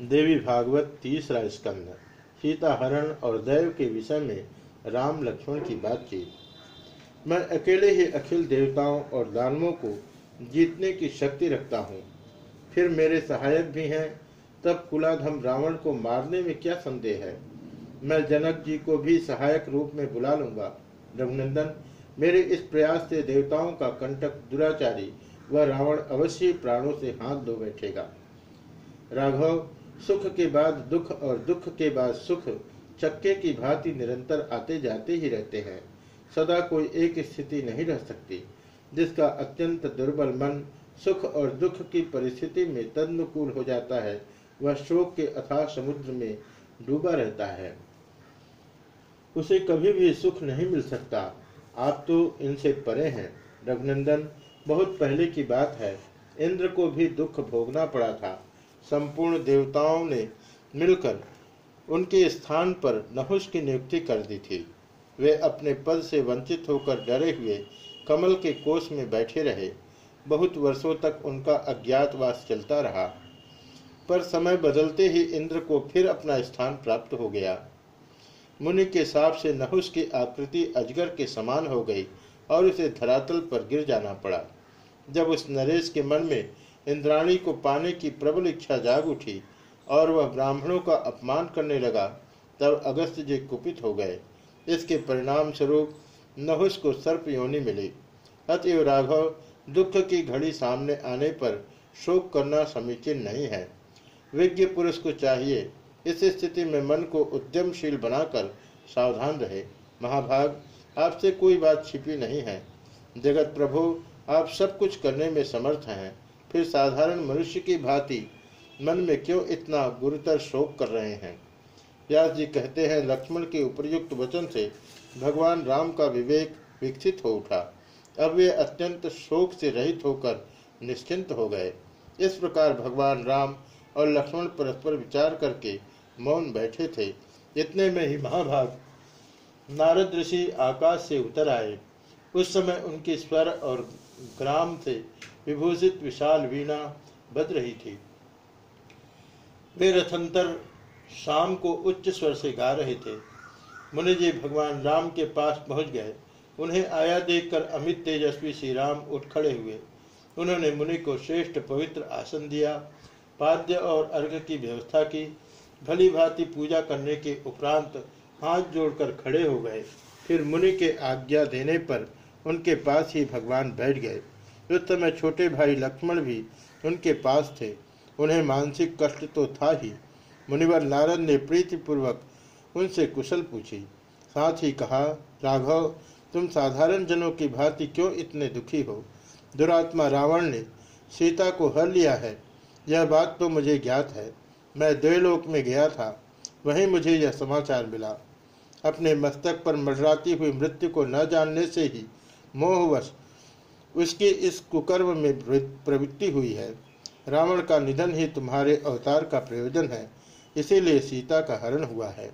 देवी भागवत तीसरा स्कंद सीता हरण और दैव के विषय में राम लक्ष्मण की बातचीत। मैं अकेले ही अखिल देवताओं और दानवों को जीतने की शक्ति रखता हूँ। फिर मेरे सहायक भी हैं, तब कुलाधम रावण को मारने में क्या संदेह है? मैं जनक जी को भी सहायक रूप में बुला लूँगा। रघुनंदन, मेरे इस प्रयास से देवताओं का कंटक दुराचारी वह रावण अवश्य प्राणों से हाथ धो बैठेगा। राघव सुख के बाद दुख और दुख के बाद सुख, चक्के की भांति निरंतर आते जाते ही रहते हैं। सदा कोई एक स्थिति नहीं रह सकती, जिसका अत्यंत दुर्बल मन सुख और दुख की परिस्थिति में तदनुकूल हो जाता है, वह शोक के अथाह समुद्र में डूबा रहता है। उसे कभी भी सुख नहीं मिल सकता। आप तो इनसे परे हैं, रघुनंदन। बहुत पहले की बात है, इंद्र को भी दुख भोगना पड़ा था। संपूर्ण देवताओं ने मिलकर उनके स्थान पर नहुष की नियुक्ति कर दी थी। वे अपने पद से वंचित होकर डरे हुए कमल के कोष में बैठे रहे। बहुत वर्षों तक उनका अज्ञातवास चलता रहा। पर समय बदलते ही इंद्र को फिर अपना स्थान प्राप्त हो गया। मुनि के साप से नहुष की आकृति अजगर के समान हो गई और उसे धरातल पर गिर जाना पड़ा। जब उस नरेश के मन में इंद्राणी को पाने की प्रबल इच्छा जाग उठी और वह ब्राह्मणों का अपमान करने लगा। तब अगस्त जी कुपित हो गए। इसके परिणाम स्वरूप नहुष को सर्प योनि मिली। अतएव राघव, दुख की घड़ी सामने आने पर शोक करना समीचीन नहीं है। विज्ञ पुरुष को चाहिए। इस स्थिति में मन को उद्यमशील बनाकर सावधान रहे। महाभाग, आपसे कोई बात छिपी नहीं है। जगत प्रभु, आप सब कुछ करने में समर्थ हैं। फिर साधारण मनुष्य की भांति मन में क्यों इतना गुरुतर शोक कर रहे हैं? व्यास जी कहते हैं, लक्ष्मण के उपयुक्त वचन से भगवान राम का विवेक विकसित हो उठा। अब वे अत्यंत शोक से रहित होकर निश्चिंत हो गए। इस प्रकार भगवान राम और लक्ष्मण परस्पर विचार करके मौन बैठे थे। इतने में ही महाभाग नारद ऋषि आकाश से उतर आए। उस समय उनकी स्वर और ग्राम से विभूषित विशाल वीणा बज रही थी। वे रथंतर शाम को उच्च स्वर से गा रहे थे। मुनि जी भगवान राम के पास पहुँच गए। उन्हें आया देखकर अमित तेजस्वी श्री राम उठ खड़े हुए। उन्होंने मुनि को श्रेष्ठ पवित्र आसन दिया, पाद्य और अर्घ की व्यवस्था की, भली भांति पूजा करने के उपरांत हाथ जोड़कर खड़े हो गए। फिर मुनि के आज्ञा देने पर उनके पास ही भगवान बैठ गए। उस समय छोटे भाई लक्ष्मण भी उनके पास थे। उन्हें मानसिक कष्ट तो था ही। मुनिवर नारद ने प्रीतिपूर्वक उनसे कुशल पूछी। साथ ही कहा, राघव, तुम साधारण जनों की भांति क्यों इतने दुखी हो? दुरात्मा रावण ने सीता को हर लिया है। यह बात तो मुझे ज्ञात है। मैं देवलोक में गया था। वहीं मुझे यह समाचार मिला। अपने मस्तक पर मडराती हुई मृत्यु को न जानने से ही मोहवश उसकी इस कुकर्म में प्रवृत्ति हुई है। रावण का निधन ही तुम्हारे अवतार का प्रयोजन है। इसीलिए सीता का हरण हुआ है।